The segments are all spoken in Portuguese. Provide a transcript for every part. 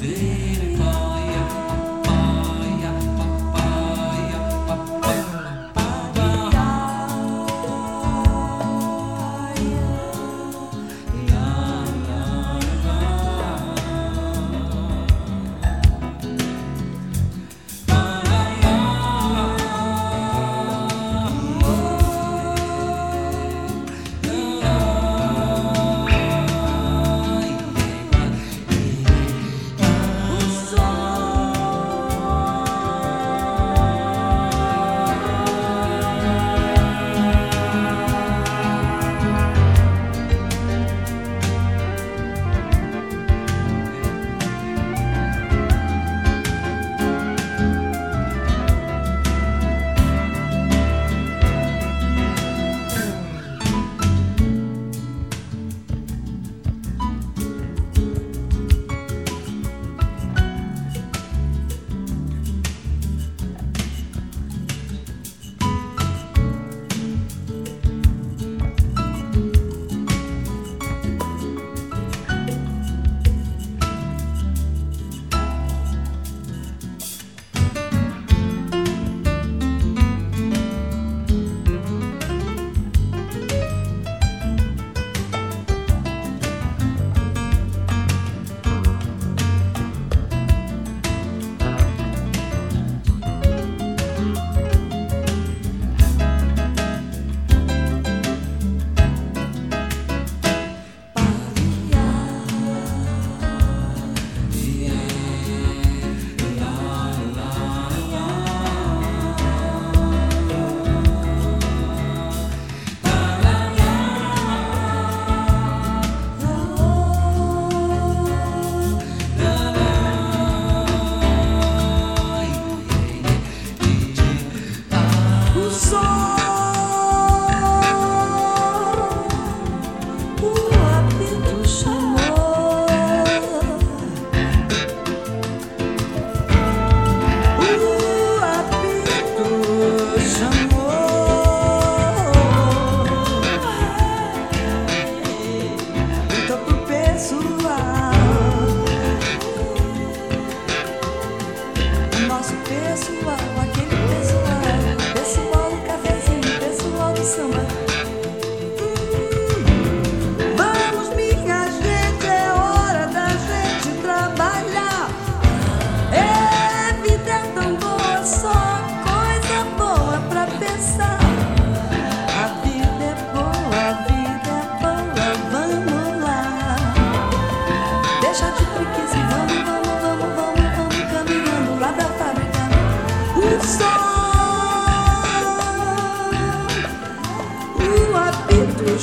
they pessoal,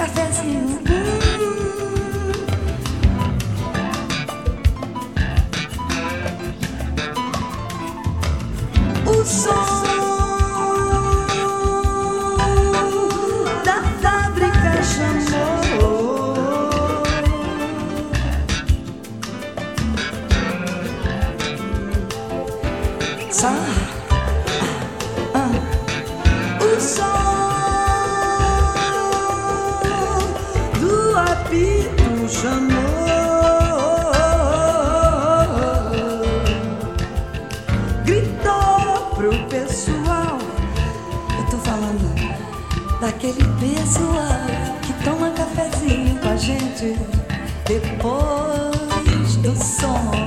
cafezinho. O som da fábrica chamou. Só ah, o som Pinto chamou, gritou pro pessoal. Eu tô falando daquele pessoal que toma cafezinho com a gente depois do som.